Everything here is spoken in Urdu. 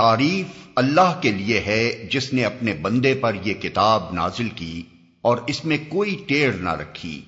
تعریف اللہ کے لیے ہے جس نے اپنے بندے پر یہ کتاب نازل کی اور اس میں کوئی ٹیڑھ نہ رکھی۔